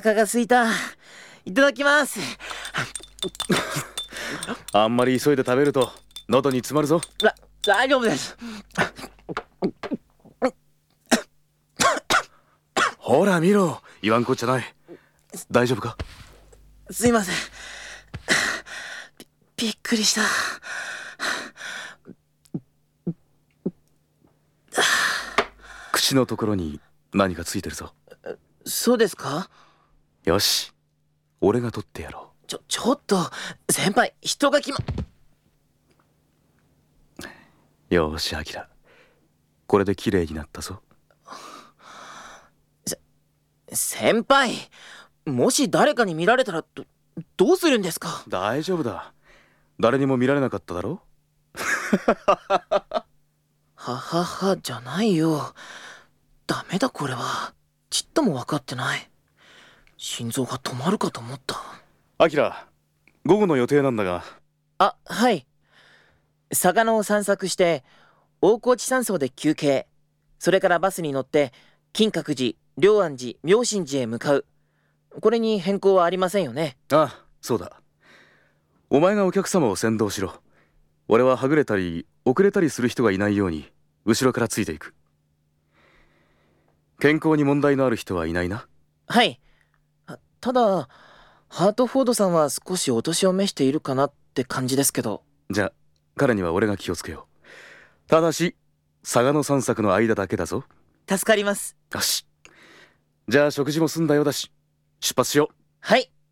腹が空いた。いただきます。あんまり急いで食べると喉に詰まるぞ。だ大丈夫です。ほら見ろ。言わんこっちゃない。大丈夫か？すいません。びびっくりした。口のところに何かついてるぞ。そうですか？よし。俺が取ってやろちょちょっと先輩人が来まうよーしアキラ。これで綺麗になったぞ。先輩もし誰かに見られたらどどうするんですか？大丈夫だ。誰にも見られなかっただろ？はははじゃないよ。ダメだこれは。ちっとも分かってない心臓が止まるかと思った。アキラ午後の予定なんだが。あはい。嵯峨野を散策して大河内山荘で休憩。それからバスに乗って金閣寺龍安寺妙心寺へ向かう。これに変更はありませんよね。あそうだ。お前がお客様を先導しろ。俺ははぐれたり遅れたりする人がいないように後ろからついていく。健康に問題のある人はいないな。はい。あただハートフォードさんは少しお年を召しているかなって感じですけど。じゃあ彼には俺が気をつけよう。ただし嵯峨野散策の間だけだぞ。助かります。よし。じゃあ食事も済んだようだし出発しよう。はい